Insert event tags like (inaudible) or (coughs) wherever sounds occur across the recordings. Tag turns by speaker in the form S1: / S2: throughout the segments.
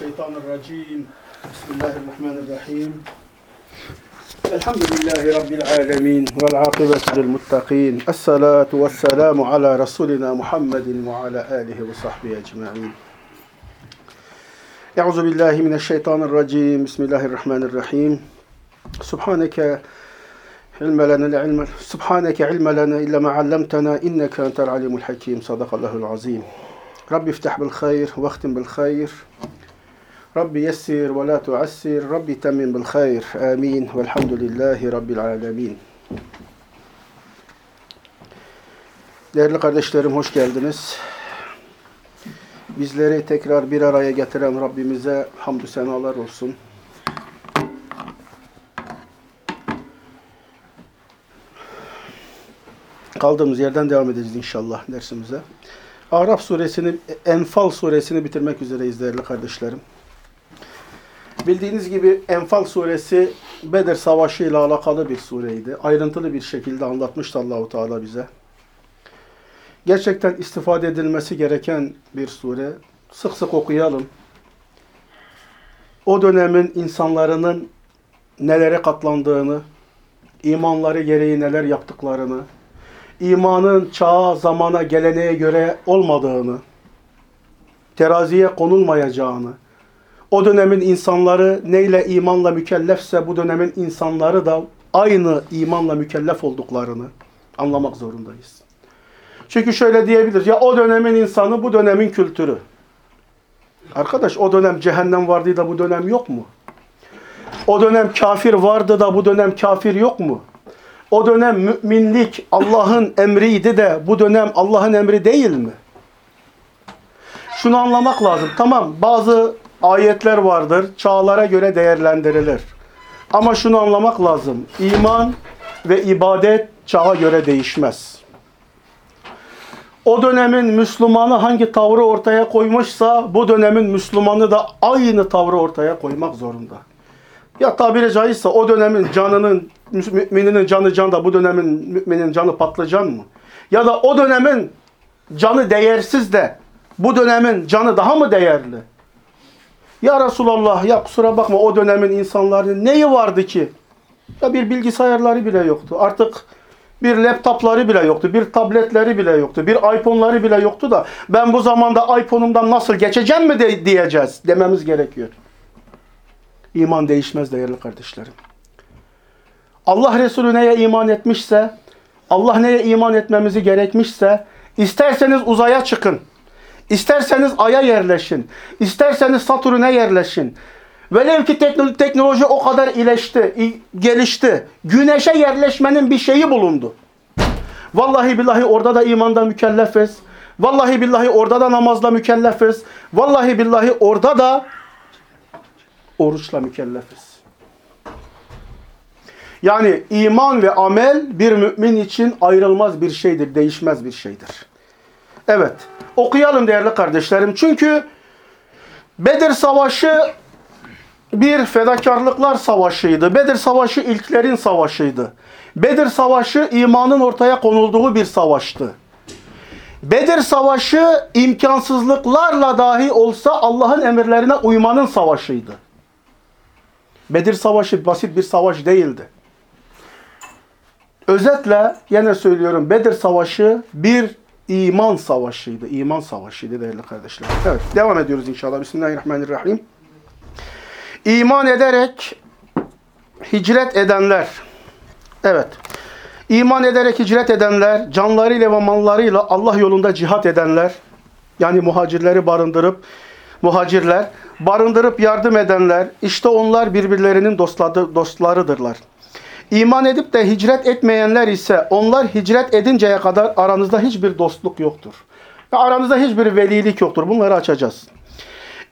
S1: الشيطان الرجيم. بسم الله الرحمن الرحيم. الحمد لله رب العالمين والعاقبة للمتقين. الصلاة والسلام على رسولنا محمد وعلى آله وصحبه أجمعين. أعوذ بالله من الشيطان الرجيم. بسم الله الرحمن الرحيم. سبحانك علم لنا العلم سبحانك علم لنا إلا ما علمتنا إنك أنت العليم الحكيم. صدق الله العظيم. ربي افتح بالخير واختم بالخير. Rabbi yessir ve la tuassir. Rabbi temmin bil hayr. Amin. Velhamdülillahi Rabbil alemin. Değerli kardeşlerim hoş geldiniz. Bizleri tekrar bir araya getiren Rabbimize hamdü senalar olsun. Kaldığımız yerden devam edeceğiz inşallah dersimize. Araf suresini, Enfal suresini bitirmek üzereyiz değerli kardeşlerim. Bildiğiniz gibi Enfal suresi Bedir Savaşı ile alakalı bir sureydi. Ayrıntılı bir şekilde anlatmıştı Allahu Teala bize. Gerçekten istifade edilmesi gereken bir sure. Sık sık okuyalım. O dönemin insanların nelere katlandığını, imanları gereği neler yaptıklarını, imanın çağa, zamana, geleneğe göre olmadığını, teraziye konulmayacağını, o dönemin insanları neyle imanla mükellefse bu dönemin insanları da aynı imanla mükellef olduklarını anlamak zorundayız. Çünkü şöyle diyebilir ya o dönemin insanı bu dönemin kültürü. Arkadaş o dönem cehennem vardı da bu dönem yok mu? O dönem kafir vardı da bu dönem kafir yok mu? O dönem müminlik Allah'ın emriydi de bu dönem Allah'ın emri değil mi? Şunu anlamak lazım. Tamam bazı ayetler vardır. Çağlara göre değerlendirilir. Ama şunu anlamak lazım. İman ve ibadet çağa göre değişmez. O dönemin Müslümanı hangi tavrı ortaya koymuşsa bu dönemin Müslümanı da aynı tavrı ortaya koymak zorunda. Ya tabiri caizse o dönemin canının, mümininin canı can da bu dönemin müminin canı patlıcan mı? Ya da o dönemin canı değersiz de bu dönemin canı daha mı değerli? Ya Resulallah ya kusura bakma o dönemin insanların neyi vardı ki? Ya bir bilgisayarları bile yoktu. Artık bir laptopları bile yoktu. Bir tabletleri bile yoktu. Bir iPhone'ları bile yoktu da ben bu zamanda iPhone'umdan nasıl geçeceğim mi de diyeceğiz dememiz gerekiyor. İman değişmez değerli kardeşlerim. Allah Resulü neye iman etmişse, Allah neye iman etmemizi gerekmişse, isterseniz uzaya çıkın. İsterseniz Ay'a yerleşin. İsterseniz Satürn'e yerleşin. Velev ki teknoloji o kadar iyileşti, gelişti. Güneşe yerleşmenin bir şeyi bulundu. Vallahi billahi orada da imanda mükellefiz. Vallahi billahi orada da namazla mükellefiz. Vallahi billahi orada da oruçla mükellefiz. Yani iman ve amel bir mümin için ayrılmaz bir şeydir, değişmez bir şeydir. Evet. Okuyalım değerli kardeşlerim. Çünkü Bedir Savaşı bir fedakarlıklar savaşıydı. Bedir Savaşı ilklerin savaşıydı. Bedir Savaşı imanın ortaya konulduğu bir savaştı. Bedir Savaşı imkansızlıklarla dahi olsa Allah'ın emirlerine uymanın savaşıydı. Bedir Savaşı basit bir savaş değildi. Özetle yine söylüyorum Bedir Savaşı bir iman savaşıydı. İman savaşıydı değerli kardeşler. Evet devam ediyoruz inşallah. Bismillahirrahmanirrahim. İman ederek hicret edenler. Evet. İman ederek hicret edenler, canlarıyla ve mallarıyla Allah yolunda cihat edenler, yani muhacirleri barındırıp, muhacirler, barındırıp yardım edenler, işte onlar birbirlerinin dostları, dostlarıdırlar. İman edip de hicret etmeyenler ise onlar hicret edinceye kadar aranızda hiçbir dostluk yoktur. Ve aranızda hiçbir velilik yoktur. Bunları açacağız.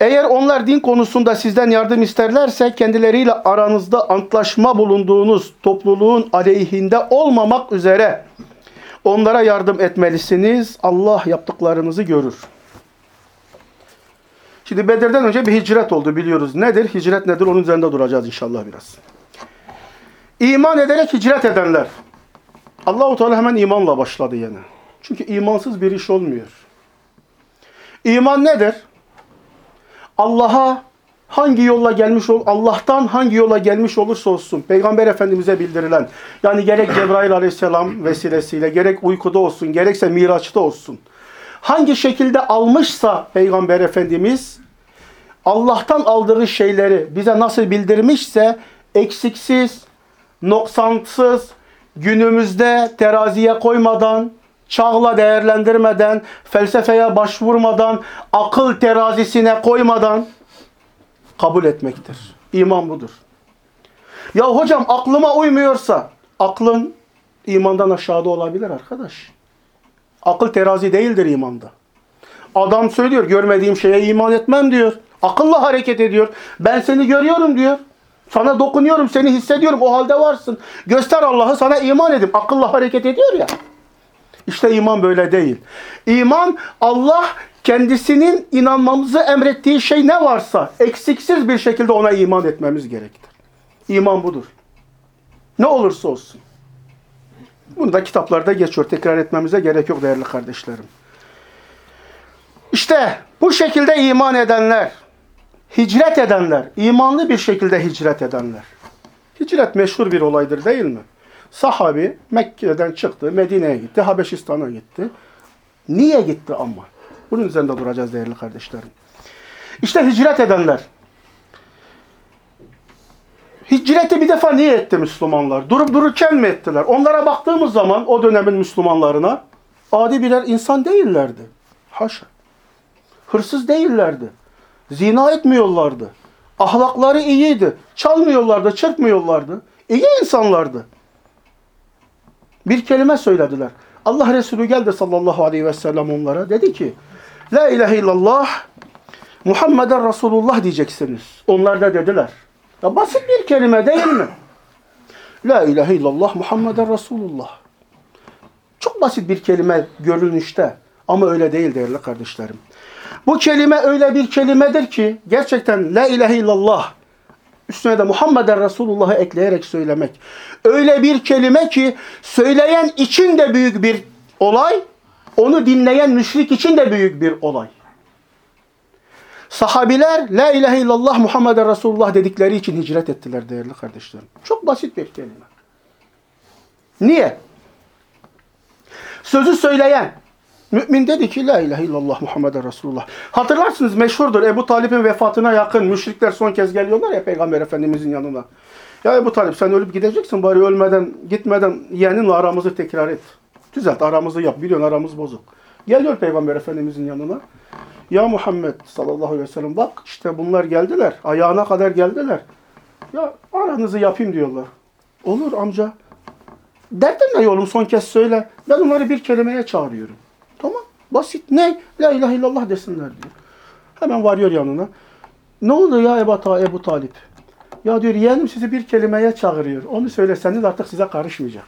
S1: Eğer onlar din konusunda sizden yardım isterlerse kendileriyle aranızda antlaşma bulunduğunuz topluluğun aleyhinde olmamak üzere onlara yardım etmelisiniz. Allah yaptıklarınızı görür. Şimdi Bedir'den önce bir hicret oldu biliyoruz. Nedir? Hicret nedir? Onun üzerinde duracağız inşallah biraz. İman ederek hicret edenler. Allahu Teala hemen imanla başladı yine. Çünkü imansız bir iş olmuyor. İman nedir? Allah'a hangi yolla gelmiş ol Allah'tan hangi yola gelmiş olursa olsun Peygamber Efendimize bildirilen yani gerek Cebrail Aleyhisselam vesilesiyle gerek uykuda olsun gerekse Miraç'ta olsun hangi şekilde almışsa Peygamber Efendimiz Allah'tan aldığı şeyleri bize nasıl bildirmişse eksiksiz, noksansız, günümüzde teraziye koymadan, çağla değerlendirmeden, felsefeye başvurmadan, akıl terazisine koymadan kabul etmektir. İman budur. Ya hocam aklıma uymuyorsa, aklın imandan aşağıda olabilir arkadaş. Akıl terazi değildir imanda. Adam söylüyor, görmediğim şeye iman etmem diyor. Akılla hareket ediyor. Ben seni görüyorum diyor. Sana dokunuyorum, seni hissediyorum. O halde varsın. Göster Allah'ı sana iman edip akılla hareket ediyor ya. İşte iman böyle değil. İman Allah kendisinin inanmamızı emrettiği şey ne varsa eksiksiz bir şekilde ona iman etmemiz gerektir. İman budur. Ne olursa olsun. Bunu da kitaplarda geçiyor. Tekrar etmemize gerek yok değerli kardeşlerim. İşte bu şekilde iman edenler, hicret edenler, imanlı bir şekilde hicret edenler. Hicret meşhur bir olaydır değil mi? Sahabi Mekke'den çıktı, Medine'ye gitti, Habeşistan'a gitti. Niye gitti ama? Bunun üzerinde duracağız değerli kardeşlerim. İşte hicret edenler. Hicreti bir defa niye etti Müslümanlar? Durup dururken mi ettiler? Onlara baktığımız zaman o dönemin Müslümanlarına adi birer insan değillerdi. Haşa. Hırsız değillerdi. Zina etmiyorlardı. Ahlakları iyiydi. Çalmıyorlardı, çırpmıyorlardı. İyi insanlardı. Bir kelime söylediler. Allah Resulü geldi sallallahu aleyhi ve sellem onlara. Dedi ki, La ilahe illallah Muhammeden Resulullah diyeceksiniz. Onlar da dediler. Ya basit bir kelime değil mi? La ilahe illallah Muhammeden Resulullah. Çok basit bir kelime görünüşte. Ama öyle değil değerli kardeşlerim. Bu kelime öyle bir kelimedir ki gerçekten La ilahe illallah üstüne de Muhammeden Resulullah'ı ekleyerek söylemek. Öyle bir kelime ki söyleyen için de büyük bir olay, onu dinleyen müşrik için de büyük bir olay. Sahabiler La ilahe illallah Muhammeden Resulullah dedikleri için hicret ettiler değerli kardeşlerim. Çok basit bir kelime. Niye? Sözü söyleyen, Mümin dedi ki la ilahe illallah Muhammeden Resulullah. Hatırlarsınız meşhurdur Ebu Talip'in vefatına yakın müşrikler son kez geliyorlar ya Peygamber Efendimizin yanına. Ya Ebu Talip sen ölüp gideceksin bari ölmeden gitmeden yeğeninle aramızı tekrar et. Düzelt aramızı yap biliyorsun aramız bozuk. Geliyor Peygamber Efendimizin yanına. Ya Muhammed sallallahu aleyhi ve sellem bak işte bunlar geldiler. Ayağına kadar geldiler. Ya aranızı yapayım diyorlar. Olur amca. Derdin ne oğlum son kez söyle. Ben onları bir kelimeye çağırıyorum. Basit. Ne? La ilahe illallah desinler diyor. Hemen varıyor yanına. Ne oldu ya Ebu, Ta Ebu Talip? Ya diyor yeğenim sizi bir kelimeye çağırıyor. Onu söyleseniz artık size karışmayacak.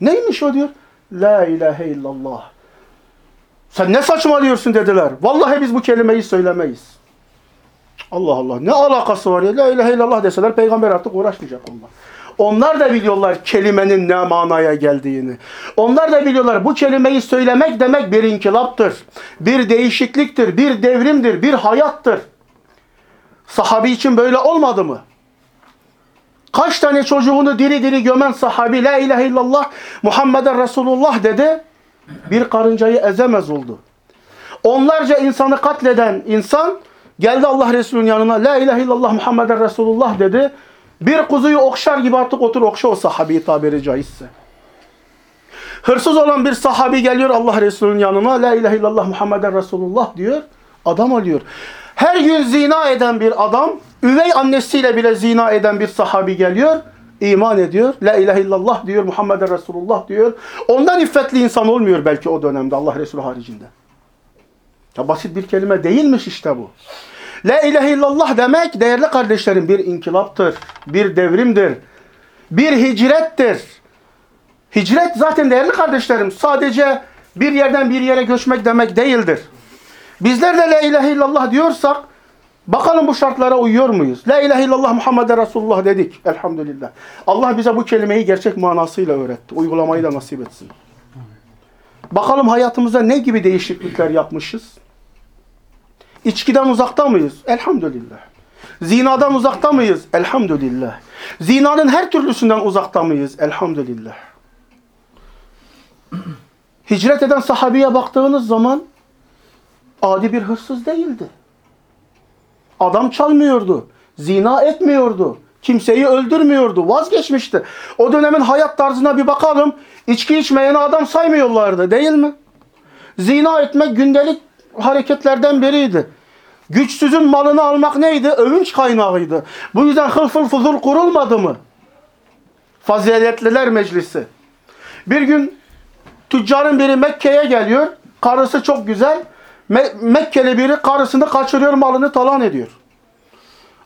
S1: Neymiş o diyor? La ilahe illallah. Sen ne saçmalıyorsun dediler. Vallahi biz bu kelimeyi söylemeyiz. Allah Allah. Ne alakası var ya? La ilahe illallah deseler peygamber artık uğraşmayacak onlar. Onlar da biliyorlar kelimenin ne manaya geldiğini. Onlar da biliyorlar bu kelimeyi söylemek demek bir inkılaptır. Bir değişikliktir, bir devrimdir, bir hayattır. Sahabi için böyle olmadı mı? Kaç tane çocuğunu diri diri gömen sahabi la ilahe illallah Muhammeden Resulullah dedi. Bir karıncayı ezemez oldu. Onlarca insanı katleden insan geldi Allah Resulü'nün yanına la ilahe illallah Muhammeden Resulullah dedi. Bir kuzuyu okşar gibi artık otur okşa o sahabeyi tabiri caizse. Hırsız olan bir sahabi geliyor Allah Resulü'nün yanına. La ilahe illallah Muhammeden Resulullah diyor. Adam oluyor. Her gün zina eden bir adam, üvey annesiyle bile zina eden bir sahabi geliyor. iman ediyor. La ilahe illallah diyor. Muhammeden Resulullah diyor. Ondan iffetli insan olmuyor belki o dönemde Allah Resulü haricinde. Ya basit bir kelime değilmiş işte bu. La ilahe illallah demek değerli kardeşlerim bir inkılaptır, bir devrimdir, bir hicrettir. Hicret zaten değerli kardeşlerim sadece bir yerden bir yere göçmek demek değildir. Bizler de la ilahe illallah diyorsak bakalım bu şartlara uyuyor muyuz? La ilahe illallah Muhammeden Resulullah dedik elhamdülillah. Allah bize bu kelimeyi gerçek manasıyla öğretti. Uygulamayı da nasip etsin. Bakalım hayatımızda ne gibi değişiklikler yapmışız? İçkiden uzakta mıyız? Elhamdülillah. Zinadan uzakta mıyız? Elhamdülillah. Zinanın her türlüsünden uzakta mıyız? Elhamdülillah. (clears throat) Hicret eden sahabiye baktığınız zaman adi bir hırsız değildi. Adam çalmıyordu. Zina etmiyordu. Kimseyi öldürmüyordu. Vazgeçmişti. O dönemin hayat tarzına bir bakalım. İçki içmeyeni adam saymıyorlardı değil mi? Zina etmek gündelik hareketlerden biriydi. Güçsüzün malını almak neydi? Övünç kaynağıydı. Bu yüzden hılfıl fuzul kurulmadı mı? Faziletliler Meclisi. Bir gün tüccarın biri Mekke'ye geliyor. Karısı çok güzel. Me- Mekkeli biri karısını kaçırıyor, malını talan ediyor.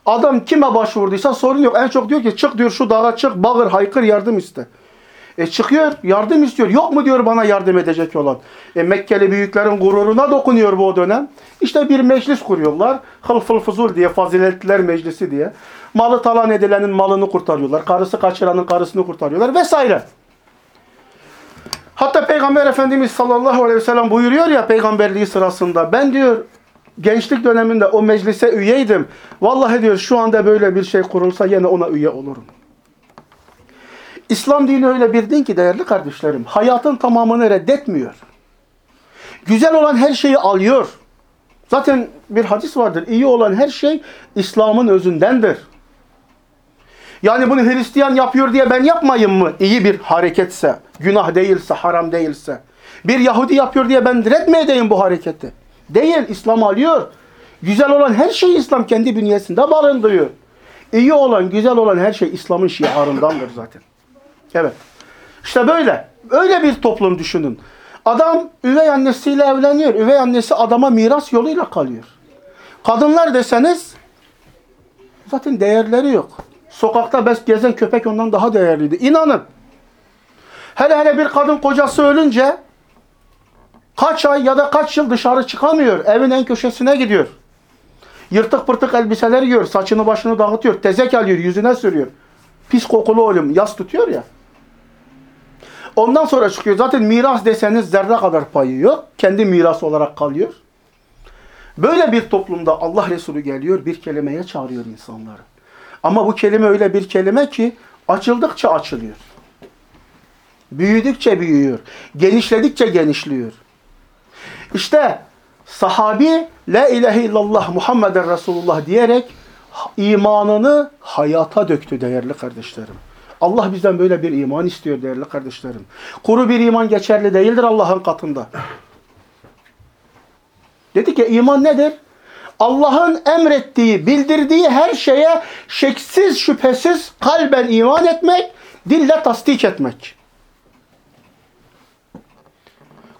S1: Adam kime başvurduysa sorun yok. En çok diyor ki çık diyor şu dağa çık, bağır, haykır, yardım iste. E çıkıyor, yardım istiyor. Yok mu diyor bana yardım edecek olan. E Mekkeli büyüklerin gururuna dokunuyor bu dönem. İşte bir meclis kuruyorlar. Hılfıl fuzul diye, faziletliler meclisi diye. Malı talan edilenin malını kurtarıyorlar. Karısı kaçıranın karısını kurtarıyorlar vesaire. Hatta Peygamber Efendimiz sallallahu aleyhi ve sellem buyuruyor ya peygamberliği sırasında. Ben diyor gençlik döneminde o meclise üyeydim. Vallahi diyor şu anda böyle bir şey kurulsa yine ona üye olurum. İslam dini öyle bir din ki değerli kardeşlerim. Hayatın tamamını reddetmiyor. Güzel olan her şeyi alıyor. Zaten bir hadis vardır. İyi olan her şey İslam'ın özündendir. Yani bunu Hristiyan yapıyor diye ben yapmayayım mı? İyi bir hareketse, günah değilse, haram değilse. Bir Yahudi yapıyor diye ben red mi edeyim bu hareketi? Değil, İslam alıyor. Güzel olan her şeyi İslam kendi bünyesinde barındırıyor. İyi olan, güzel olan her şey İslam'ın şiarındandır zaten. Evet. İşte böyle. Öyle bir toplum düşünün. Adam üvey annesiyle evleniyor. Üvey annesi adama miras yoluyla kalıyor. Kadınlar deseniz zaten değerleri yok. Sokakta bes gezen köpek ondan daha değerliydi. İnanın. Hele hele bir kadın kocası ölünce kaç ay ya da kaç yıl dışarı çıkamıyor. Evin en köşesine gidiyor. Yırtık pırtık elbiseler giyiyor. Saçını başını dağıtıyor. Tezek alıyor. Yüzüne sürüyor. Pis kokulu oğlum. Yas tutuyor ya. Ondan sonra çıkıyor. Zaten miras deseniz zerre kadar payı yok. Kendi miras olarak kalıyor. Böyle bir toplumda Allah Resulü geliyor bir kelimeye çağırıyor insanları. Ama bu kelime öyle bir kelime ki açıldıkça açılıyor. Büyüdükçe büyüyor. Genişledikçe genişliyor. İşte sahabi La ilahe illallah Muhammeden Resulullah diyerek imanını hayata döktü değerli kardeşlerim. Allah bizden böyle bir iman istiyor değerli kardeşlerim. Kuru bir iman geçerli değildir Allah'ın katında. Dedi ki iman nedir? Allah'ın emrettiği, bildirdiği her şeye şeksiz şüphesiz kalben iman etmek, dille tasdik etmek.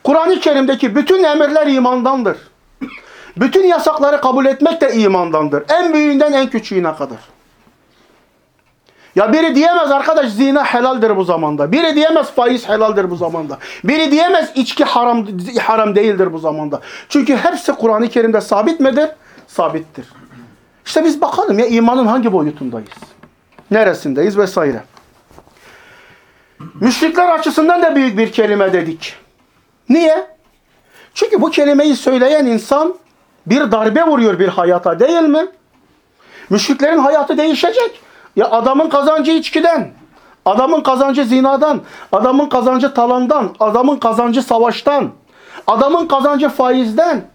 S1: Kur'an-ı Kerim'deki bütün emirler imandandır. Bütün yasakları kabul etmek de imandandır. En büyüğünden en küçüğüne kadar. Ya biri diyemez arkadaş zina helaldir bu zamanda. Biri diyemez faiz helaldir bu zamanda. Biri diyemez içki haram haram değildir bu zamanda. Çünkü hepsi Kur'an-ı Kerim'de sabit midir? Sabittir. İşte biz bakalım ya imanın hangi boyutundayız? Neresindeyiz vesaire. Müşrikler açısından da büyük bir kelime dedik. Niye? Çünkü bu kelimeyi söyleyen insan bir darbe vuruyor bir hayata değil mi? Müşriklerin hayatı değişecek. Ya adamın kazancı içkiden, adamın kazancı zinadan, adamın kazancı talandan, adamın kazancı savaştan, adamın kazancı faizden.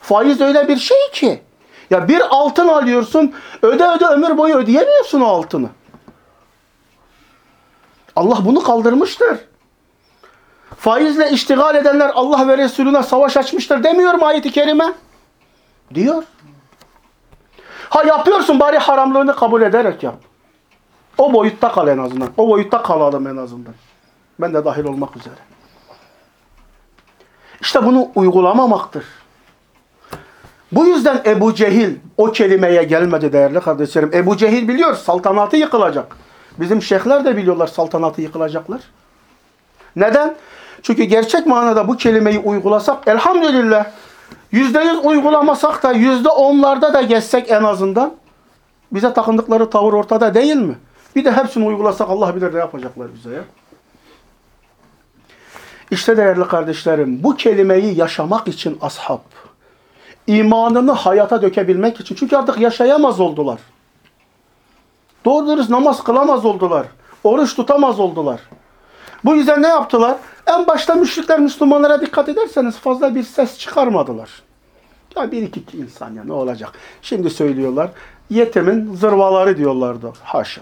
S1: Faiz öyle bir şey ki. Ya bir altın alıyorsun, öde öde ömür boyu ödeyemiyorsun o altını. Allah bunu kaldırmıştır. Faizle iştigal edenler Allah ve Resulüne savaş açmıştır demiyor mu ayet-i kerime? Diyor. Ha yapıyorsun bari haramlığını kabul ederek yap. O boyutta kal en azından. O boyutta kalalım en azından. Ben de dahil olmak üzere. İşte bunu uygulamamaktır. Bu yüzden Ebu Cehil o kelimeye gelmedi değerli kardeşlerim. Ebu Cehil biliyor saltanatı yıkılacak. Bizim şeyhler de biliyorlar saltanatı yıkılacaklar. Neden? Çünkü gerçek manada bu kelimeyi uygulasak elhamdülillah yüzde yüz uygulamasak da yüzde onlarda da geçsek en azından bize takındıkları tavır ortada değil mi? Bir de hepsini uygulasak Allah bilir ne yapacaklar bize ya. İşte değerli kardeşlerim bu kelimeyi yaşamak için ashab imanını hayata dökebilmek için. Çünkü artık yaşayamaz oldular. Doğru namaz kılamaz oldular. Oruç tutamaz oldular. Bu yüzden ne yaptılar? En başta müşrikler Müslümanlara dikkat ederseniz fazla bir ses çıkarmadılar. Ya bir iki insan ya ne olacak? Şimdi söylüyorlar. Yetimin zırvaları diyorlardı. Haşa.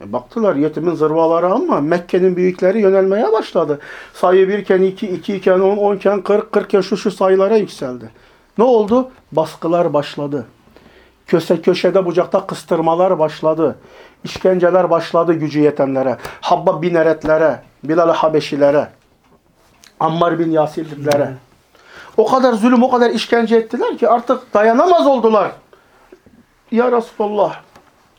S1: E baktılar yetimin zırvaları ama Mekke'nin büyükleri yönelmeye başladı. Sayı birken iki, iki iken on, onken kırk, kırkken şu şu sayılara yükseldi. Ne oldu? Baskılar başladı. Köse köşede bucakta kıstırmalar başladı. İşkenceler başladı gücü yetenlere. Habba bin Eretlere, Bilal Habeşilere, Ammar bin Yasirlere. O kadar zulüm, o kadar işkence ettiler ki artık dayanamaz oldular. Ya Resulallah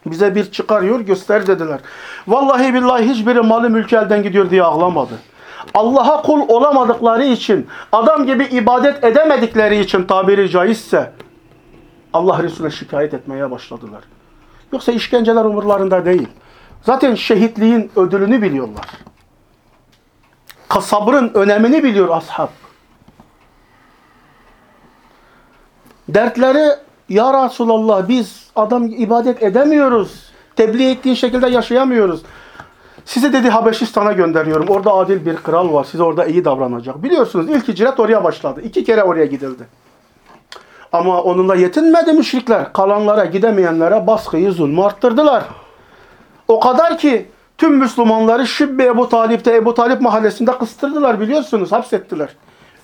S1: bize bir çıkarıyor göster dediler. Vallahi billahi hiçbiri malı mülkü elden gidiyor diye ağlamadı. Allah'a kul olamadıkları için, adam gibi ibadet edemedikleri için tabiri caizse Allah Resulüne şikayet etmeye başladılar. Yoksa işkenceler umurlarında değil. Zaten şehitliğin ödülünü biliyorlar. Sabrın önemini biliyor ashab. Dertleri ya Resulallah biz adam ibadet edemiyoruz. Tebliğ ettiğin şekilde yaşayamıyoruz. Sizi dedi Habeşistan'a gönderiyorum. Orada adil bir kral var. Size orada iyi davranacak. Biliyorsunuz ilk hicret oraya başladı. İki kere oraya gidildi. Ama onunla yetinmedi müşrikler. Kalanlara, gidemeyenlere baskıyı, zulmü arttırdılar. O kadar ki tüm Müslümanları Şibbe Ebu Talip'te Ebu Talip mahallesinde kıstırdılar biliyorsunuz. Hapsettiler.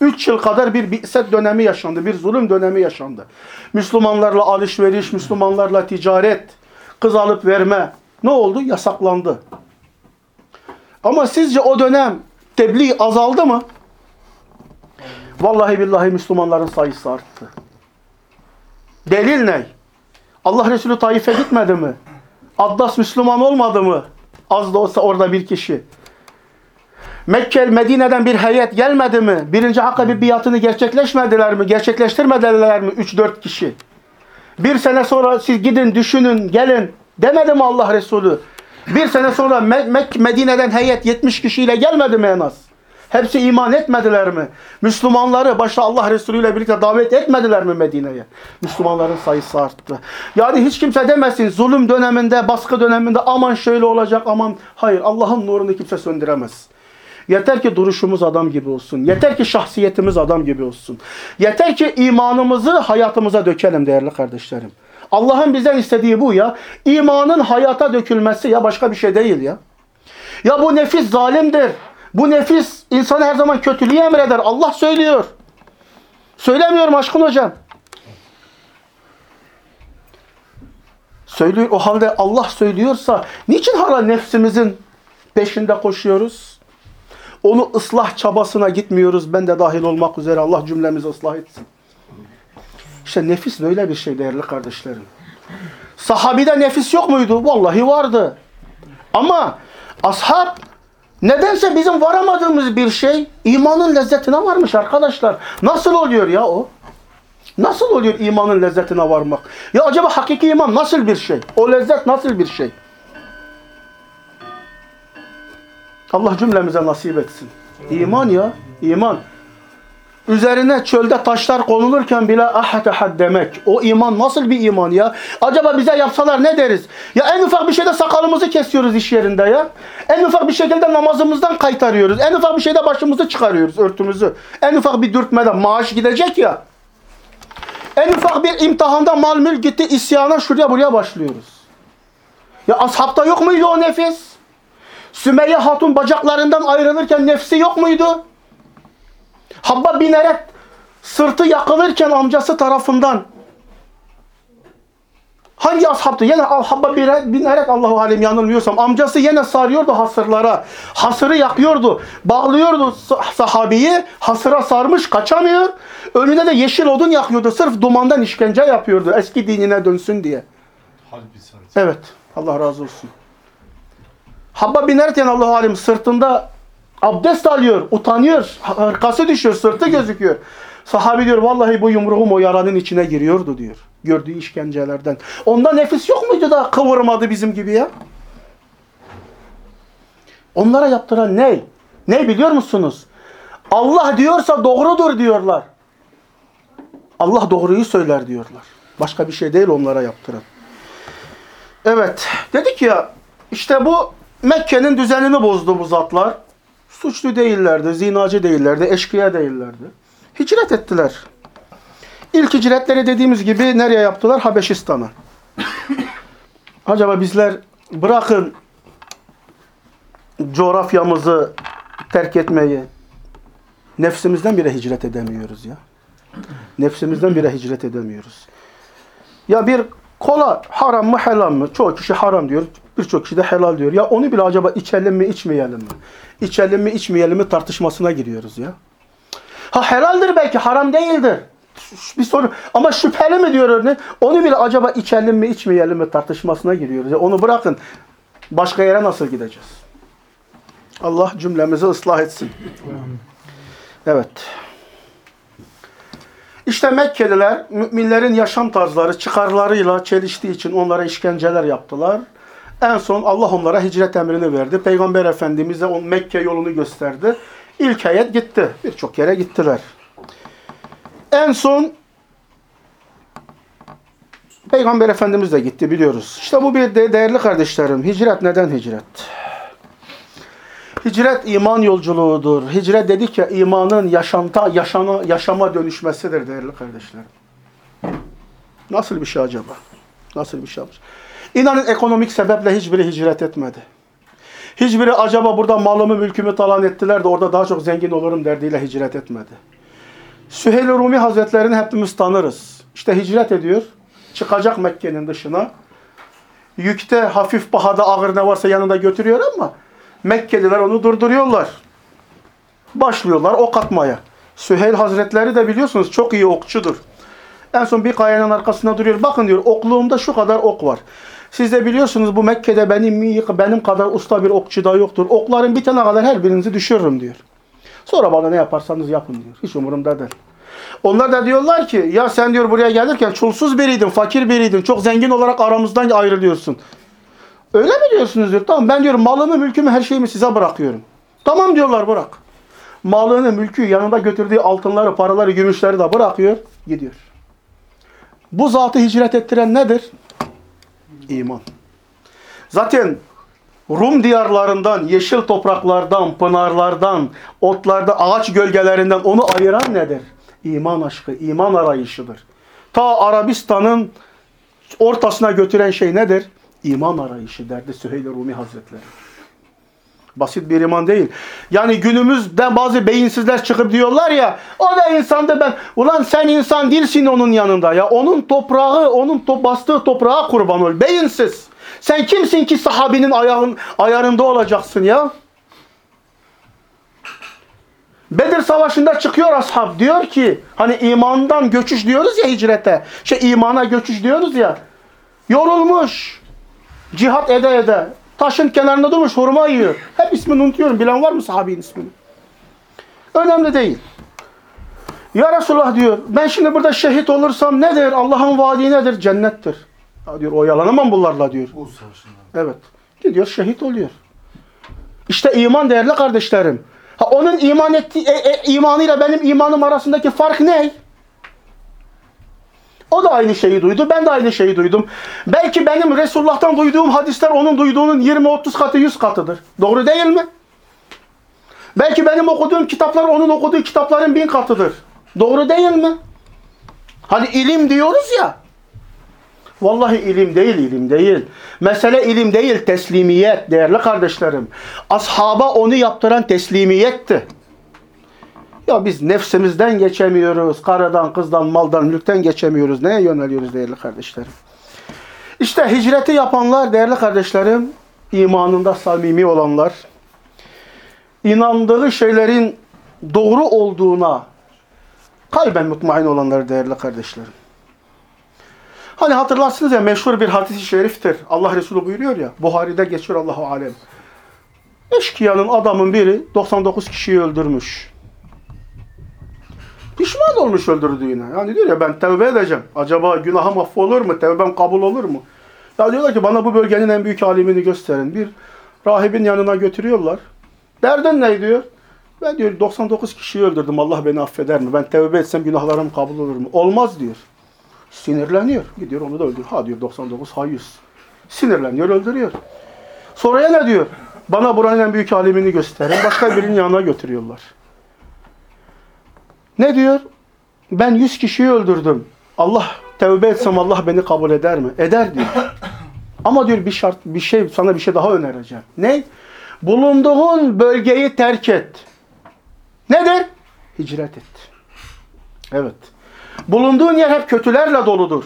S1: Üç yıl kadar bir bi'set dönemi yaşandı. Bir zulüm dönemi yaşandı. Müslümanlarla alışveriş, Müslümanlarla ticaret, kız alıp verme ne oldu? Yasaklandı. Ama sizce o dönem tebliğ azaldı mı? Vallahi billahi Müslümanların sayısı arttı. Delil ne? Allah Resulü Taif'e gitmedi mi? Addas Müslüman olmadı mı? Az da olsa orada bir kişi. Mekke, Medine'den bir heyet gelmedi mi? Birinci Hakka biatını gerçekleşmediler mi? Gerçekleştirmediler mi? 3-4 kişi. Bir sene sonra siz gidin, düşünün, gelin. Demedi mi Allah Resulü? Bir sene sonra Mek Medine'den heyet 70 kişiyle gelmedi mi en az? Hepsi iman etmediler mi? Müslümanları başta Allah Resulü ile birlikte davet etmediler mi Medine'ye? Müslümanların sayısı arttı. Yani hiç kimse demesin zulüm döneminde, baskı döneminde aman şöyle olacak aman. Hayır Allah'ın nurunu kimse söndüremez. Yeter ki duruşumuz adam gibi olsun. Yeter ki şahsiyetimiz adam gibi olsun. Yeter ki imanımızı hayatımıza dökelim değerli kardeşlerim. Allah'ın bizden istediği bu ya. İmanın hayata dökülmesi ya başka bir şey değil ya. Ya bu nefis zalimdir. Bu nefis insanı her zaman kötülüğü emreder. Allah söylüyor. Söylemiyorum aşkın hocam. Söylüyor. O halde Allah söylüyorsa niçin hala nefsimizin peşinde koşuyoruz? Onu ıslah çabasına gitmiyoruz. Ben de dahil olmak üzere Allah cümlemizi ıslah etsin. İşte nefis böyle bir şey değerli kardeşlerim. Sahabide nefis yok muydu? Vallahi vardı. Ama ashab nedense bizim varamadığımız bir şey imanın lezzetine varmış arkadaşlar. Nasıl oluyor ya o? Nasıl oluyor imanın lezzetine varmak? Ya acaba hakiki iman nasıl bir şey? O lezzet nasıl bir şey? Allah cümlemize nasip etsin. İman ya, iman. Üzerine çölde taşlar konulurken bile ahad ahad demek. O iman nasıl bir iman ya? Acaba bize yapsalar ne deriz? Ya en ufak bir şeyde sakalımızı kesiyoruz iş yerinde ya. En ufak bir şekilde namazımızdan kaytarıyoruz. En ufak bir şeyde başımızı çıkarıyoruz, örtümüzü. En ufak bir dürtmede maaş gidecek ya. En ufak bir imtihanda mal mülk gitti, isyana şuraya buraya başlıyoruz. Ya ashabta yok muydu o nefis? Sümeyye Hatun bacaklarından ayrılırken nefsi yok muydu? Habba bin Eret sırtı yakılırken amcası tarafından hangi ashabtı? Yine Habba bin Eret Allahu alem yanılmıyorsam amcası yine sarıyordu hasırlara. Hasırı yakıyordu. Bağlıyordu sahabeyi. Hasıra sarmış kaçamıyor. Önüne de yeşil odun yakıyordu. Sırf dumandan işkence yapıyordu. Eski dinine dönsün diye. Evet. Allah razı olsun. Habba bin Eret yani Allahu alem sırtında abdest alıyor, utanıyor, hırkası düşüyor, sırtı gözüküyor. Sahabi diyor vallahi bu yumruğum o yaranın içine giriyordu diyor. Gördüğü işkencelerden. Onda nefis yok muydu da kıvırmadı bizim gibi ya? Onlara yaptıran ne? Ne biliyor musunuz? Allah diyorsa doğrudur diyorlar. Allah doğruyu söyler diyorlar. Başka bir şey değil onlara yaptıran. Evet. Dedik ya işte bu Mekke'nin düzenini bozdu bu zatlar. Suçlu değillerdi, zinacı değillerdi, eşkıya değillerdi. Hicret ettiler. İlk hicretleri dediğimiz gibi nereye yaptılar? Habeşistan'a. (coughs) Acaba bizler bırakın coğrafyamızı terk etmeyi, nefsimizden bile hicret edemiyoruz ya. Nefsimizden bile hicret edemiyoruz. Ya bir kola haram mı helal mı? Çoğu kişi haram diyor. Birçok kişi de helal diyor. Ya onu bile acaba içelim mi içmeyelim mi? İçelim mi içmeyelim mi tartışmasına giriyoruz ya. Ha helaldir belki haram değildir. Bir soru ama şüpheli mi diyor örneğin. Onu bile acaba içelim mi içmeyelim mi tartışmasına giriyoruz. Ya onu bırakın. Başka yere nasıl gideceğiz? Allah cümlemizi ıslah etsin. Evet. İşte Mekkeliler müminlerin yaşam tarzları çıkarlarıyla çeliştiği için onlara işkenceler yaptılar. En son Allah onlara hicret emrini verdi. Peygamber Efendimiz de on Mekke yolunu gösterdi. İlk heyet gitti. Birçok yere gittiler. En son Peygamber Efendimiz de gitti biliyoruz. İşte bu bir de değerli kardeşlerim. Hicret neden hicret? Hicret iman yolculuğudur. Hicret dedik ya imanın yaşanta, yaşana, yaşama dönüşmesidir değerli kardeşlerim. Nasıl bir şey acaba? Nasıl bir şey acaba? İnanın ekonomik sebeple hiçbiri hicret etmedi. Hiçbiri acaba burada malımı mülkümü talan ettiler de orada daha çok zengin olurum derdiyle hicret etmedi. Süheyl Rumi Hazretlerini hepimiz tanırız. İşte hicret ediyor. Çıkacak Mekke'nin dışına. Yükte hafif pahada ağır ne varsa yanında götürüyor ama Mekkeliler onu durduruyorlar. Başlıyorlar ok atmaya. Süheyl Hazretleri de biliyorsunuz çok iyi okçudur. En son bir kayanın arkasında duruyor. Bakın diyor okluğumda şu kadar ok var. Siz de biliyorsunuz bu Mekke'de benim benim kadar usta bir okçu da yoktur. Okların bitene kadar her birinizi düşürürüm diyor. Sonra bana ne yaparsanız yapın diyor. Hiç umurumda değil. Onlar da diyorlar ki ya sen diyor buraya gelirken çulsuz biriydin, fakir biriydin. Çok zengin olarak aramızdan ayrılıyorsun. Öyle mi diyorsunuz diyor. Tamam ben diyorum malımı, mülkümü, her şeyimi size bırakıyorum. Tamam diyorlar bırak. Malını, mülkü, yanında götürdüğü altınları, paraları, gümüşleri de bırakıyor, gidiyor. Bu zatı hicret ettiren nedir? İman. Zaten Rum diyarlarından, yeşil topraklardan, pınarlardan, otlarda, ağaç gölgelerinden onu ayıran nedir? İman aşkı, iman arayışıdır. Ta Arabistan'ın ortasına götüren şey nedir? İman arayışı derdi Süheyl Rumi Hazretleri. Basit bir iman değil. Yani günümüzde bazı beyinsizler çıkıp diyorlar ya o da insandı ben. Ulan sen insan değilsin onun yanında ya. Onun toprağı, onun to bastığı toprağa kurban ol. Beyinsiz. Sen kimsin ki sahabinin ayağın, ayarında olacaksın ya? Bedir Savaşı'nda çıkıyor ashab. Diyor ki hani imandan göçüş diyoruz ya hicrete. Şey imana göçüş diyoruz ya. Yorulmuş. Cihat ede ede. Taşın kenarında durmuş hurma yiyor. Hep ismini unutuyorum. Bilen var mı sahabinin ismini? Önemli değil. Ya Resulullah diyor ben şimdi burada şehit olursam nedir? Allah'ın vaadi nedir? Cennettir. Ya diyor oyalanamam bunlarla diyor. Evet. Gidiyor şehit oluyor. İşte iman değerli kardeşlerim. Ha, onun iman ettiği, e, e, imanıyla benim imanım arasındaki fark ne? O da aynı şeyi duydu. Ben de aynı şeyi duydum. Belki benim Resulullah'tan duyduğum hadisler onun duyduğunun 20-30 katı 100 katıdır. Doğru değil mi? Belki benim okuduğum kitaplar onun okuduğu kitapların bin katıdır. Doğru değil mi? Hani ilim diyoruz ya. Vallahi ilim değil, ilim değil. Mesele ilim değil, teslimiyet değerli kardeşlerim. Ashaba onu yaptıran teslimiyetti. Ya biz nefsimizden geçemiyoruz. Karadan, kızdan, maldan, mülkten geçemiyoruz. Neye yöneliyoruz değerli kardeşlerim? İşte hicreti yapanlar değerli kardeşlerim, imanında samimi olanlar, inandığı şeylerin doğru olduğuna kalben mutmain olanlar değerli kardeşlerim. Hani hatırlarsınız ya meşhur bir hadis-i şeriftir. Allah Resulü buyuruyor ya, Buhari'de geçiyor Allahu Alem. Eşkıyanın adamın biri 99 kişiyi öldürmüş. Pişman olmuş öldürdüğüne. Yani diyor ya ben tevbe edeceğim. Acaba günahım affolur mu? Tevbem kabul olur mu? Ya diyorlar ki bana bu bölgenin en büyük alimini gösterin. Bir rahibin yanına götürüyorlar. Derdin ne diyor? Ben diyor 99 kişiyi öldürdüm Allah beni affeder mi? Ben tevbe etsem günahlarım kabul olur mu? Olmaz diyor. Sinirleniyor. Gidiyor onu da öldürüyor. Ha diyor 99 ha 100. Sinirleniyor öldürüyor. Sonraya ne diyor? Bana buranın en büyük alimini gösterin. Başka birinin yanına götürüyorlar. Ne diyor? Ben 100 kişiyi öldürdüm. Allah tevbe etsem Allah beni kabul eder mi? Eder diyor. (coughs) Ama diyor bir şart, bir şey sana bir şey daha önereceğim. Ne? Bulunduğun bölgeyi terk et. Nedir? Hicret et. Evet. Bulunduğun yer hep kötülerle doludur.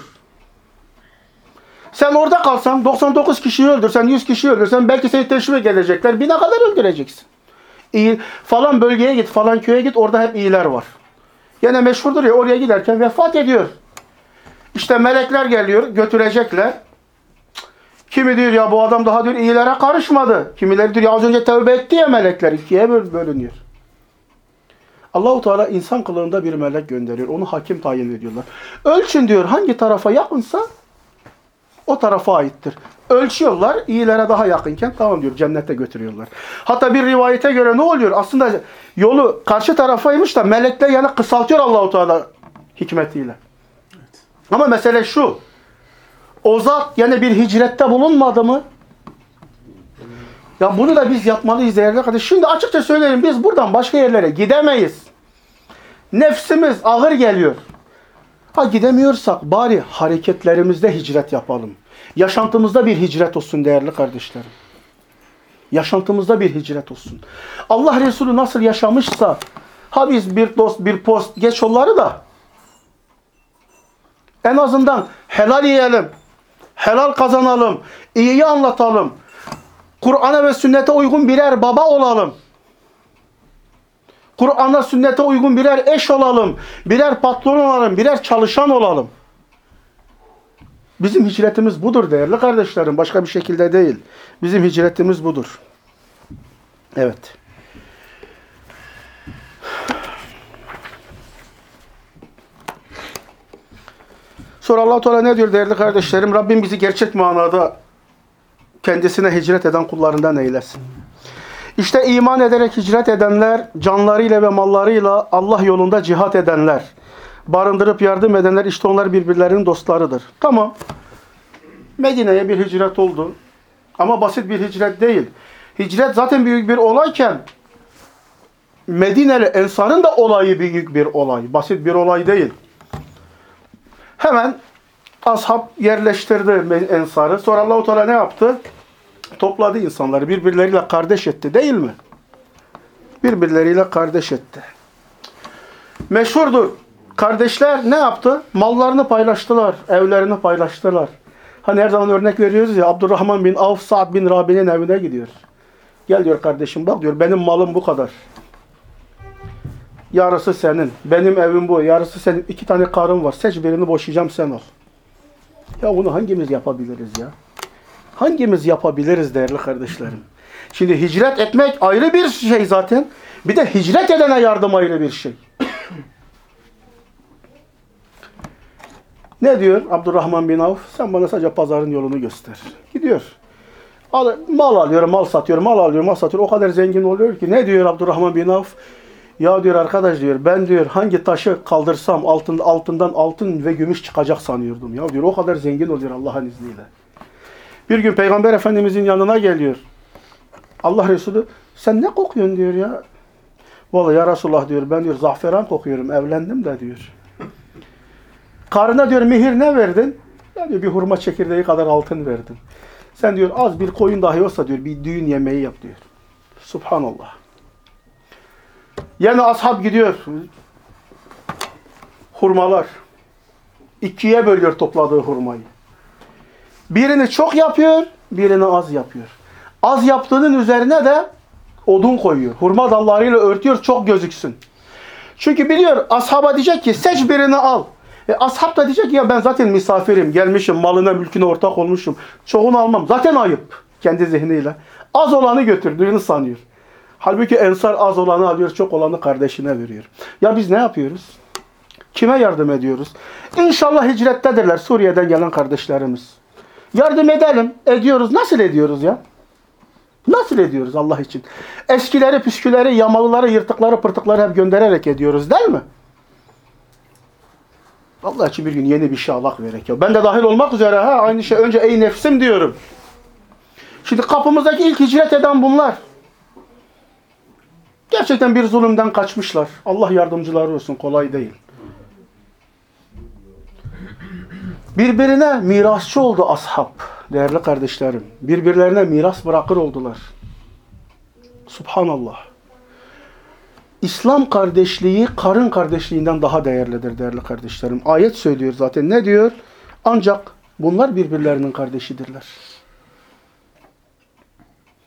S1: Sen orada kalsan 99 kişiyi öldürsen, 100 kişiyi öldürsen belki seni teşvik edecekler. Bine kadar öldüreceksin. İyi, falan bölgeye git, falan köye git orada hep iyiler var. Yine meşhurdur ya oraya giderken vefat ediyor. İşte melekler geliyor, götürecekler. Kimi diyor ya bu adam daha diyor iyilere karışmadı. Kimileri diyor ya az önce tövbe etti ya melekler ikiye böl- bölünüyor. Allahu Teala insan kılığında bir melek gönderiyor. Onu hakim tayin ediyorlar. Ölçün diyor hangi tarafa yakınsa o tarafa aittir. Ölçüyorlar. iyilere daha yakınken tamam diyor cennete götürüyorlar. Hatta bir rivayete göre ne oluyor? Aslında yolu karşı tarafaymış da melekler yani kısaltıyor Allahu Teala hikmetiyle. Ama mesele şu. O zat yani bir hicrette bulunmadı mı? Ya bunu da biz yapmalıyız değerli arkadaşlar. Şimdi açıkça söyleyelim biz buradan başka yerlere gidemeyiz. Nefsimiz ağır geliyor. Ha gidemiyorsak bari hareketlerimizde hicret yapalım. Yaşantımızda bir hicret olsun değerli kardeşlerim. Yaşantımızda bir hicret olsun. Allah Resulü nasıl yaşamışsa ha biz bir dost bir post geç onları da en azından helal yiyelim. Helal kazanalım. iyiyi anlatalım. Kur'an'a ve sünnete uygun birer baba olalım. Kur'an'a sünnete uygun birer eş olalım. Birer patron olalım. Birer çalışan olalım. Bizim hicretimiz budur değerli kardeşlerim. Başka bir şekilde değil. Bizim hicretimiz budur. Evet. Sonra allah Teala ne diyor değerli kardeşlerim? Rabbim bizi gerçek manada kendisine hicret eden kullarından eylesin. İşte iman ederek hicret edenler, canlarıyla ve mallarıyla Allah yolunda cihat edenler, barındırıp yardım edenler, işte onlar birbirlerinin dostlarıdır. Tamam. Medine'ye bir hicret oldu. Ama basit bir hicret değil. Hicret zaten büyük bir olayken, Medine'li Ensar'ın da olayı büyük bir olay. Basit bir olay değil. Hemen ashab yerleştirdi Ensar'ı. Sonra Allah-u Teala ne yaptı? Topladı insanları. Birbirleriyle kardeş etti değil mi? Birbirleriyle kardeş etti. Meşhurdur. Kardeşler ne yaptı? Mallarını paylaştılar. Evlerini paylaştılar. Hani her zaman örnek veriyoruz ya Abdurrahman bin Avf Sa'd bin Rabi'nin evine gidiyor. Gel diyor kardeşim bak diyor benim malım bu kadar. Yarısı senin. Benim evim bu. Yarısı senin. İki tane karım var. Seç birini boşayacağım sen ol. Ya bunu hangimiz yapabiliriz ya? Hangimiz yapabiliriz değerli kardeşlerim? Şimdi hicret etmek ayrı bir şey zaten. Bir de hicret edene yardım ayrı bir şey. Ne diyor Abdurrahman bin Avf? Sen bana sadece pazarın yolunu göster. Gidiyor. Al, mal alıyor, mal satıyor, mal alıyor, mal satıyor. O kadar zengin oluyor ki. Ne diyor Abdurrahman bin Avf? Ya diyor arkadaş diyor ben diyor hangi taşı kaldırsam altın, altından altın ve gümüş çıkacak sanıyordum. Ya diyor o kadar zengin oluyor Allah'ın izniyle. Bir gün Peygamber Efendimizin yanına geliyor. Allah Resulü sen ne kokuyorsun diyor ya. Vallahi ya Resulullah diyor ben diyor zaferan kokuyorum evlendim de diyor. Karına diyor mihir ne verdin? Ya diyor bir hurma çekirdeği kadar altın verdin. Sen diyor az bir koyun dahi olsa diyor bir düğün yemeği yap diyor. Subhanallah. Yani ashab gidiyor. Hurmalar. ikiye bölüyor topladığı hurmayı. Birini çok yapıyor, birini az yapıyor. Az yaptığının üzerine de odun koyuyor. Hurma dallarıyla örtüyor çok gözüksün. Çünkü biliyor ashaba diyecek ki seç birini al. E, ashab da diyecek ya ben zaten misafirim, gelmişim, malına mülküne ortak olmuşum. Çoğunu almam. Zaten ayıp kendi zihniyle. Az olanı götürdüğünü sanıyor. Halbuki ensar az olanı alıyor, çok olanı kardeşine veriyor. Ya biz ne yapıyoruz? Kime yardım ediyoruz? İnşallah hicrettedirler Suriye'den gelen kardeşlerimiz. Yardım edelim. Ediyoruz. Nasıl ediyoruz ya? Nasıl ediyoruz Allah için? Eskileri, püsküleri, yamalıları, yırtıkları, pırtıkları hep göndererek ediyoruz değil mi? Allah için bir gün yeni bir şey Allah verek. Ben de dahil olmak üzere ha aynı şey. Önce ey nefsim diyorum. Şimdi kapımızdaki ilk hicret eden bunlar. Gerçekten bir zulümden kaçmışlar. Allah yardımcıları olsun. Kolay değil. Birbirine mirasçı oldu ashab. Değerli kardeşlerim. Birbirlerine miras bırakır oldular. Subhanallah. İslam kardeşliği karın kardeşliğinden daha değerlidir değerli kardeşlerim. Ayet söylüyor zaten. Ne diyor? Ancak bunlar birbirlerinin kardeşidirler.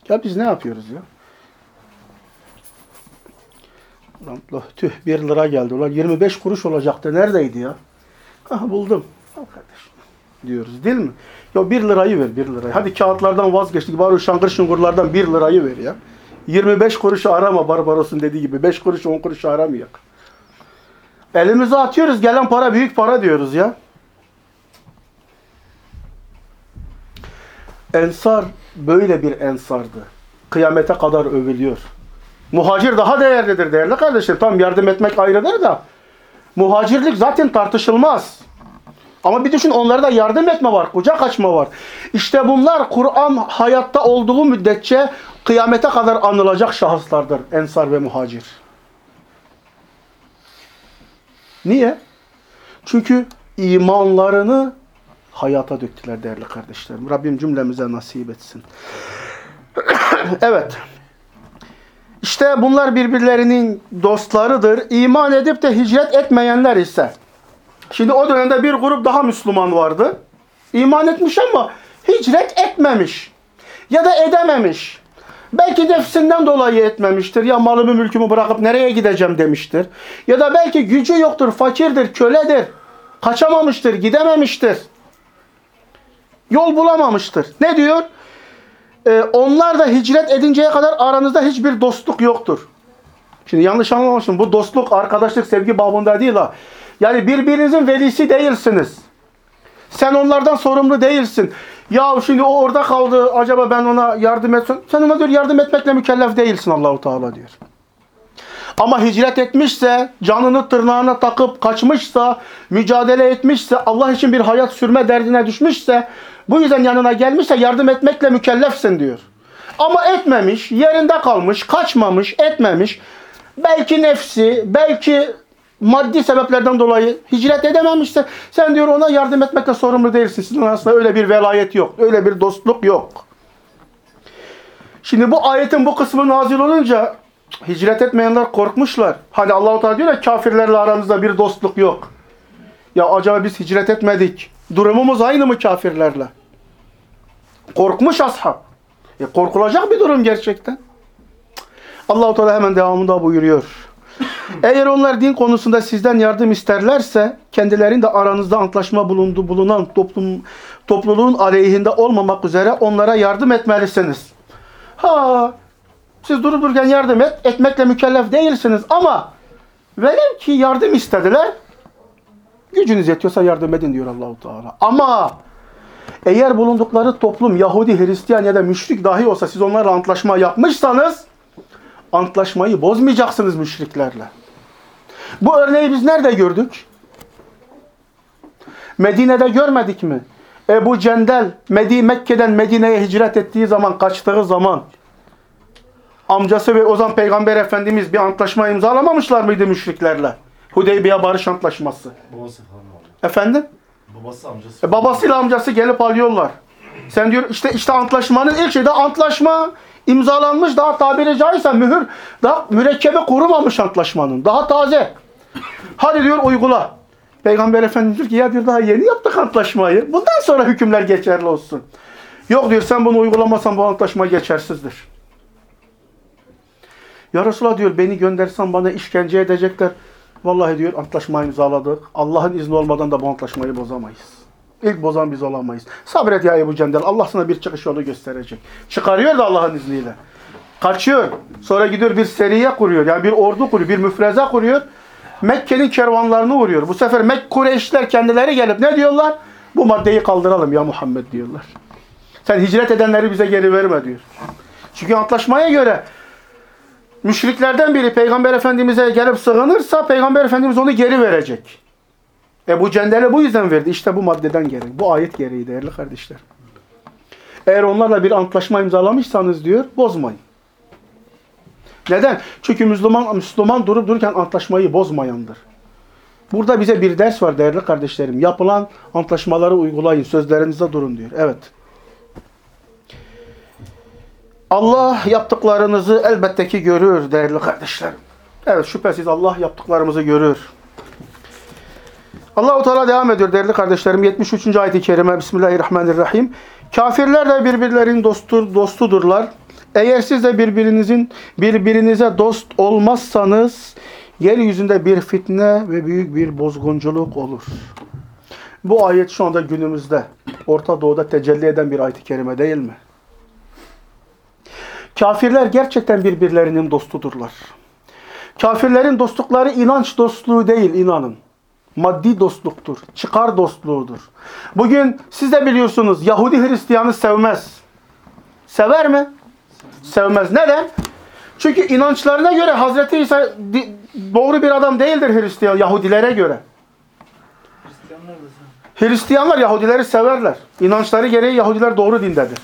S1: Ya biz ne yapıyoruz ya? Lan, lah, tüh 1 lira geldi. Ulan 25 kuruş olacaktı. Neredeydi ya? Ah buldum. Al kardeşim. Diyoruz değil mi? Ya 1 lirayı ver 1 lirayı. Hadi kağıtlardan vazgeçtik. Bari şangır şungurlardan 1 lirayı ver ya. 25 kuruşu arama Barbaros'un dediği gibi. 5 kuruş 10 kuruş aramayak. Elimize atıyoruz. Gelen para büyük para diyoruz ya. Ensar böyle bir ensardı. Kıyamete kadar övülüyor. Muhacir daha değerlidir değerli kardeşim. Tam yardım etmek ayrıdır da. Muhacirlik zaten tartışılmaz. Ama bir düşün onlara da yardım etme var, kucak açma var. İşte bunlar Kur'an hayatta olduğu müddetçe kıyamete kadar anılacak şahıslardır. Ensar ve muhacir. Niye? Çünkü imanlarını hayata döktüler değerli kardeşlerim. Rabbim cümlemize nasip etsin. (coughs) evet. İşte bunlar birbirlerinin dostlarıdır. İman edip de hicret etmeyenler ise. Şimdi o dönemde bir grup daha Müslüman vardı. İman etmiş ama hicret etmemiş. Ya da edememiş. Belki nefsinden dolayı etmemiştir. Ya malımı mülkümü bırakıp nereye gideceğim demiştir. Ya da belki gücü yoktur, fakirdir, köledir. Kaçamamıştır, gidememiştir. Yol bulamamıştır. Ne diyor? Ee, onlar da hicret edinceye kadar aranızda hiçbir dostluk yoktur. Şimdi yanlış anlamasın. Bu dostluk, arkadaşlık, sevgi babında değil ha. Yani birbirinizin velisi değilsiniz. Sen onlardan sorumlu değilsin. Ya şimdi o orada kaldı. Acaba ben ona yardım etsem. Sen ona diyor yardım etmekle mükellef değilsin Allahu Teala diyor. Ama hicret etmişse, canını tırnağına takıp kaçmışsa, mücadele etmişse, Allah için bir hayat sürme derdine düşmüşse, bu yüzden yanına gelmişse yardım etmekle mükellefsin diyor. Ama etmemiş, yerinde kalmış, kaçmamış, etmemiş. Belki nefsi, belki maddi sebeplerden dolayı hicret edememişse sen diyor ona yardım etmekle sorumlu değilsin. Sizin arasında öyle bir velayet yok. Öyle bir dostluk yok. Şimdi bu ayetin bu kısmı nazil olunca hicret etmeyenler korkmuşlar. Hani Allah-u Teala diyor ya kafirlerle aramızda bir dostluk yok. Ya acaba biz hicret etmedik. Durumumuz aynı mı kafirlerle? Korkmuş ashab. E korkulacak bir durum gerçekten. Allah-u Teala hemen devamında buyuruyor. Eğer onlar din konusunda sizden yardım isterlerse kendilerinde aranızda antlaşma bulundu bulunan toplum topluluğun aleyhinde olmamak üzere onlara yardım etmelisiniz. Ha siz durup dururken yardım et, etmekle mükellef değilsiniz ama velev ki yardım istediler gücünüz yetiyorsa yardım edin diyor Allahu Teala. Ama eğer bulundukları toplum Yahudi, Hristiyan ya da müşrik dahi olsa siz onlarla antlaşma yapmışsanız antlaşmayı bozmayacaksınız müşriklerle. Bu örneği biz nerede gördük? Medine'de görmedik mi? Ebu Cendel Medi Mekke'den Medine'ye hicret ettiği zaman, kaçtığı zaman amcası ve o zaman Peygamber Efendimiz bir antlaşma imzalamamışlar mıydı müşriklerle? Hudeybiye Barış Antlaşması.
S2: Babası falan.
S1: Efendim?
S2: Babası amcası.
S1: E, babasıyla amcası gelip alıyorlar. Sen diyor işte işte antlaşmanın ilk şeyde antlaşma imzalanmış daha tabiri caizse mühür daha mürekkebi kurumamış antlaşmanın. Daha taze. Hadi diyor uygula. Peygamber Efendimiz diyor ki ya diyor daha yeni yaptık antlaşmayı. Bundan sonra hükümler geçerli olsun. Yok diyor sen bunu uygulamazsan bu antlaşma geçersizdir. Ya Resulallah diyor beni göndersen bana işkence edecekler. Vallahi diyor antlaşma imzaladık. Allah'ın izni olmadan da bu antlaşmayı bozamayız. İlk bozan biz olamayız. Sabret ya Ebu Cendel. Allah sana bir çıkış yolu gösterecek. Çıkarıyor da Allah'ın izniyle. Kaçıyor. Sonra gidiyor bir seriye kuruyor. Yani bir ordu kuruyor. Bir müfreze kuruyor. Mekke'nin kervanlarını vuruyor. Bu sefer Mekke Kureyşler kendileri gelip ne diyorlar? Bu maddeyi kaldıralım ya Muhammed diyorlar. Sen hicret edenleri bize geri verme diyor. Çünkü antlaşmaya göre müşriklerden biri Peygamber Efendimiz'e gelip sığınırsa Peygamber Efendimiz onu geri verecek. Ebu Cendel'e bu yüzden verdi. İşte bu maddeden gereği. Bu ayet gereği değerli kardeşler. Eğer onlarla bir antlaşma imzalamışsanız diyor bozmayın. Neden? Çünkü Müslüman Müslüman durup dururken antlaşmayı bozmayandır. Burada bize bir ders var değerli kardeşlerim. Yapılan antlaşmaları uygulayın, sözlerinize durun diyor. Evet. Allah yaptıklarınızı elbette ki görür değerli kardeşlerim. Evet şüphesiz Allah yaptıklarımızı görür. Allahu Teala devam ediyor değerli kardeşlerim. 73. ayet-i kerime Bismillahirrahmanirrahim. Kafirler de birbirlerinin dostur, dostudurlar. Eğer siz de birbirinizin birbirinize dost olmazsanız yeryüzünde bir fitne ve büyük bir bozgunculuk olur. Bu ayet şu anda günümüzde Orta Doğu'da tecelli eden bir ayet-i kerime değil mi? Kafirler gerçekten birbirlerinin dostudurlar. Kafirlerin dostlukları inanç dostluğu değil inanın. Maddi dostluktur. Çıkar dostluğudur. Bugün siz de biliyorsunuz Yahudi Hristiyanı sevmez. Sever mi? Sevmez. Neden? Çünkü inançlarına göre Hazreti İsa doğru bir adam değildir Hristiyan Yahudilere göre. Hristiyanlar Yahudileri severler. İnançları gereği Yahudiler doğru dindedir.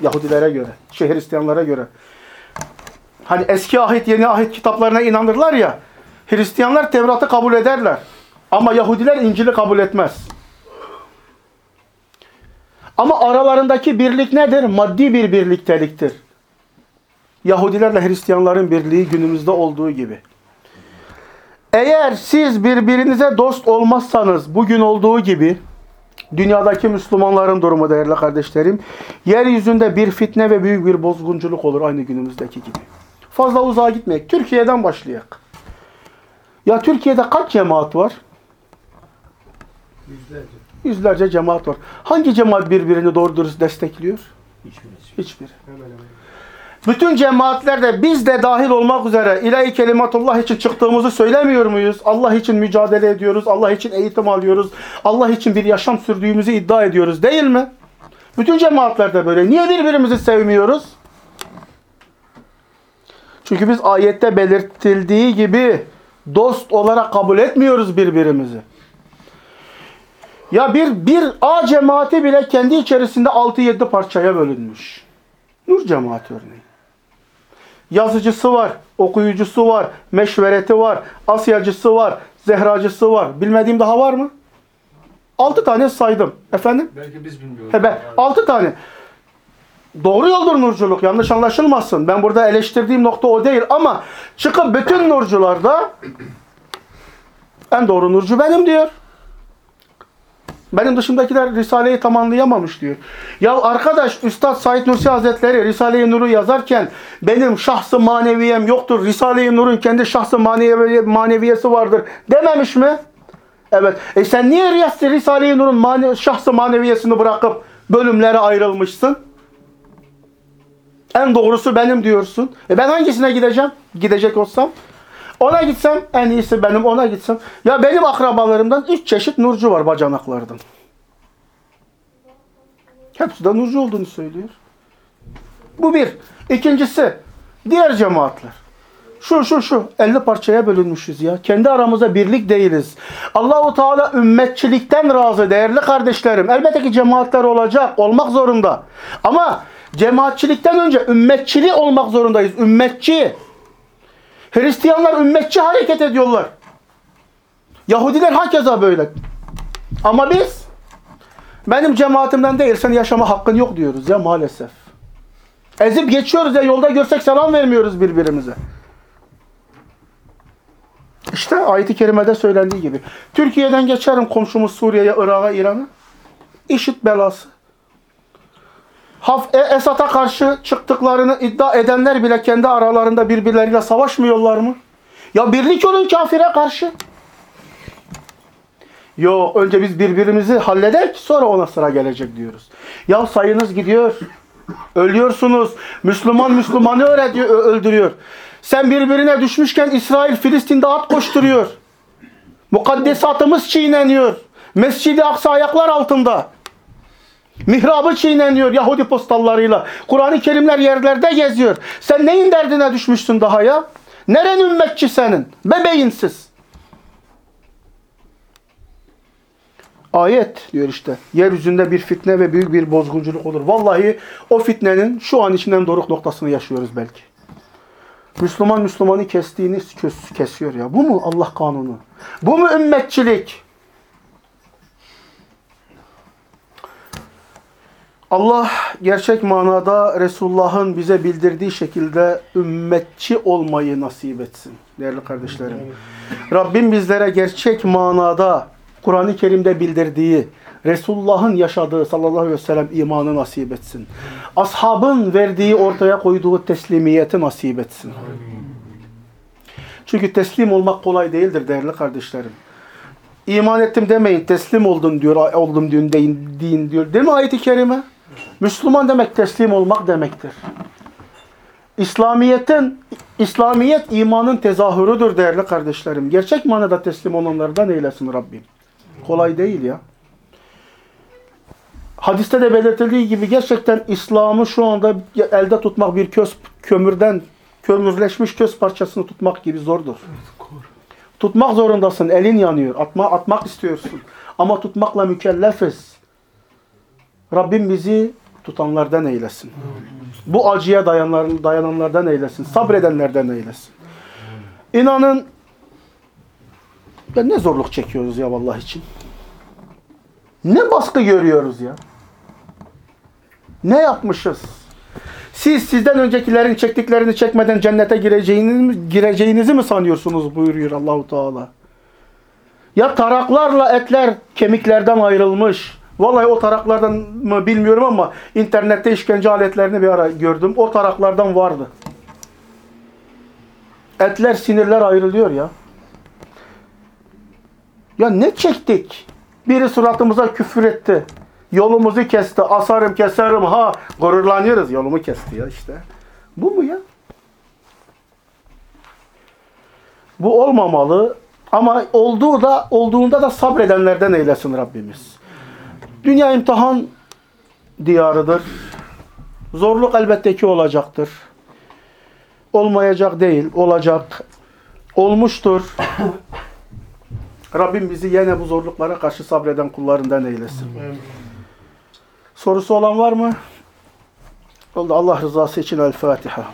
S1: Yahudilere göre, şey Hristiyanlara göre. Hani eski ahit, yeni ahit kitaplarına inanırlar ya. Hristiyanlar Tevrat'ı kabul ederler. Ama Yahudiler İncil'i kabul etmez. Ama aralarındaki birlik nedir? Maddi bir birlikteliktir. Yahudilerle Hristiyanların birliği günümüzde olduğu gibi. Eğer siz birbirinize dost olmazsanız bugün olduğu gibi dünyadaki Müslümanların durumu değerli kardeşlerim yeryüzünde bir fitne ve büyük bir bozgunculuk olur aynı günümüzdeki gibi. Fazla uzağa gitmeyek. Türkiye'den başlayalım. Ya Türkiye'de kaç cemaat var?
S2: Yüzlerce.
S1: Yüzlerce cemaat var. Hangi cemaat birbirini doğru dürüst destekliyor?
S2: Hiçbirisi.
S1: Hiçbiri. Bütün cemaatlerde biz de dahil olmak üzere ilahi kelimatullah için çıktığımızı söylemiyor muyuz? Allah için mücadele ediyoruz. Allah için eğitim alıyoruz. Allah için bir yaşam sürdüğümüzü iddia ediyoruz değil mi? Bütün cemaatlerde böyle. Niye birbirimizi sevmiyoruz? Çünkü biz ayette belirtildiği gibi dost olarak kabul etmiyoruz birbirimizi. Ya bir, bir A cemaati bile kendi içerisinde 6-7 parçaya bölünmüş. Nur cemaati örneğin. Yazıcısı var, okuyucusu var, meşvereti var, asyacısı var, zehracısı var. Bilmediğim daha var mı? 6 tane saydım. Efendim?
S2: Belki biz bilmiyoruz.
S1: He ben 6 tane. Doğru yoldur nurculuk. Yanlış anlaşılmasın. Ben burada eleştirdiğim nokta o değil ama çıkıp bütün nurcularda (clears throat) en doğru nurcu benim diyor. Benim dışındakiler Risale'yi tamamlayamamış diyor. Ya arkadaş Üstad Said Nursi Hazretleri Risale-i Nur'u yazarken benim şahsı maneviyem yoktur. Risale-i Nur'un kendi şahsı manevi, maneviyesi vardır dememiş mi? Evet. E sen niye Risale-i Nur'un mane, şahsı maneviyesini bırakıp bölümlere ayrılmışsın? En doğrusu benim diyorsun. E ben hangisine gideceğim? Gidecek olsam. Ona gitsem en iyisi benim ona gitsem. Ya benim akrabalarımdan üç çeşit nurcu var bacanaklardan. Hepsi de nurcu olduğunu söylüyor. Bu bir. İkincisi diğer cemaatler. Şu şu şu 50 parçaya bölünmüşüz ya. Kendi aramızda birlik değiliz. Allahu Teala ümmetçilikten razı değerli kardeşlerim. Elbette ki cemaatler olacak, olmak zorunda. Ama cemaatçilikten önce ümmetçili olmak zorundayız. Ümmetçi. Hristiyanlar ümmetçi hareket ediyorlar. Yahudiler hakeza böyle. Ama biz benim cemaatimden değil sen yaşama hakkın yok diyoruz ya maalesef. Ezip geçiyoruz ya yolda görsek selam vermiyoruz birbirimize. İşte ayet-i kerimede söylendiği gibi. Türkiye'den geçerim komşumuz Suriye'ye, Irak'a, İran'a. İşit belası. E, Esad'a karşı çıktıklarını iddia edenler bile kendi aralarında birbirleriyle savaşmıyorlar mı? Ya birlik olun kafire karşı. Yok önce biz birbirimizi halledek sonra ona sıra gelecek diyoruz. Ya sayınız gidiyor. Ölüyorsunuz. Müslüman Müslümanı öldürüyor. Sen birbirine düşmüşken İsrail Filistin'de at koşturuyor. Mukaddesatımız çiğneniyor. Mescid-i Aksa ayaklar altında. Mihrabı çiğneniyor Yahudi postallarıyla. Kur'an-ı Kerimler yerlerde geziyor. Sen neyin derdine düşmüşsün daha ya? Nerenin ümmetçi senin? Bebeğinsiz. Ayet diyor işte. Yeryüzünde bir fitne ve büyük bir bozgunculuk olur. Vallahi o fitnenin şu an içinden doruk noktasını yaşıyoruz belki. Müslüman Müslümanı kestiğini kes- kesiyor ya. Bu mu Allah kanunu? Bu mu ümmetçilik? Allah gerçek manada Resulullah'ın bize bildirdiği şekilde ümmetçi olmayı nasip etsin değerli kardeşlerim. Rabbim bizlere gerçek manada Kur'an-ı Kerim'de bildirdiği Resulullah'ın yaşadığı sallallahu aleyhi ve sellem imanı nasip etsin. Ashabın verdiği ortaya koyduğu teslimiyeti nasip etsin. Çünkü teslim olmak kolay değildir değerli kardeşlerim. İman ettim demeyin, teslim oldun diyor, oldum diyor, deyin, deyin diyor. Değil mi ayet-i kerime? Müslüman demek teslim olmak demektir. İslamiyet'in İslamiyet imanın tezahürüdür değerli kardeşlerim. Gerçek manada teslim olanlardan eylesin Rabbim. Kolay değil ya. Hadiste de belirtildiği gibi gerçekten İslam'ı şu anda elde tutmak bir köz kömürden kömürleşmiş köz parçasını tutmak gibi zordur. Tutmak zorundasın. Elin yanıyor. Atma, atmak istiyorsun. Ama tutmakla mükellefiz. Rabbim bizi tutanlardan eylesin. Bu acıya dayanlar, dayananlardan eylesin. Sabredenlerden eylesin. İnanın ya ne zorluk çekiyoruz ya vallahi için. Ne baskı görüyoruz ya. Ne yapmışız? Siz sizden öncekilerin çektiklerini çekmeden cennete gireceğinizi, gireceğinizi mi sanıyorsunuz buyuruyor Allahu Teala. Ya taraklarla etler kemiklerden ayrılmış. Vallahi o taraklardan mı bilmiyorum ama internette işkence aletlerini bir ara gördüm. O taraklardan vardı. Etler, sinirler ayrılıyor ya. Ya ne çektik? Biri suratımıza küfür etti. Yolumuzu kesti. Asarım keserim ha. Gururlanıyoruz. Yolumu kesti ya işte. Bu mu ya? Bu olmamalı. Ama olduğu da olduğunda da sabredenlerden eylesin Rabbimiz. Dünya imtihan diyarıdır. Zorluk elbette ki olacaktır. Olmayacak değil, olacak. Olmuştur. Rabbim bizi yine bu zorluklara karşı sabreden kullarından eylesin. Sorusu olan var mı? Allah rızası için El Fatiha.